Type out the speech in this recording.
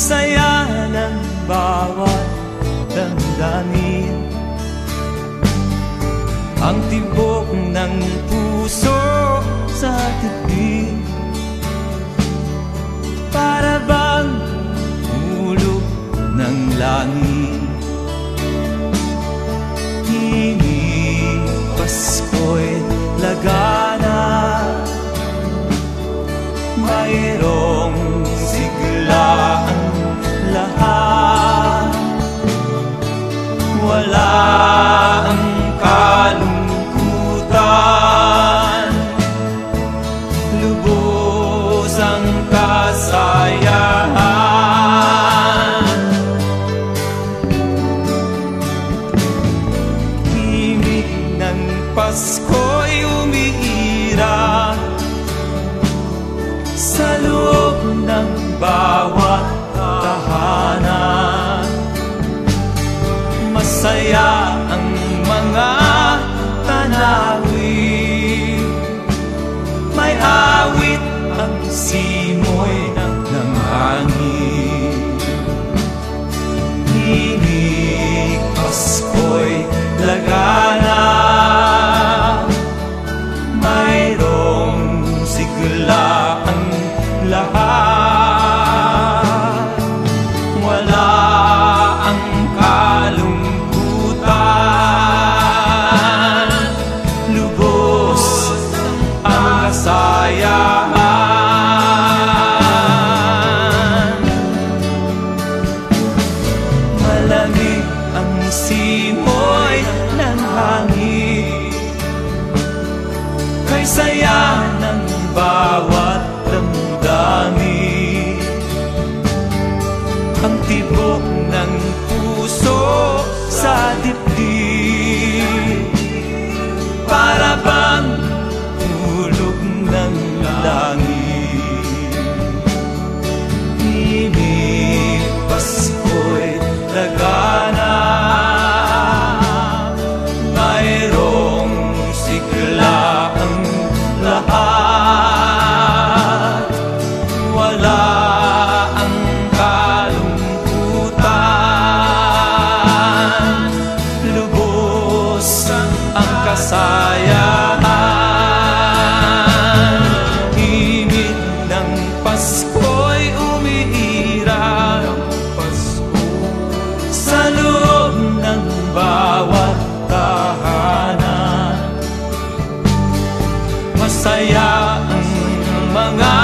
saya ng bawat damdamin. Ang tibok ng puso sa titig. Para ba Pasko'y umiira Sa loob ng bawat tahanan. Masaya lahat. Wala ang kalungkutan. Lubos ang kasayahan. Malamig ang simoy ng hangin. Kay saya ng bawat dip deep. mga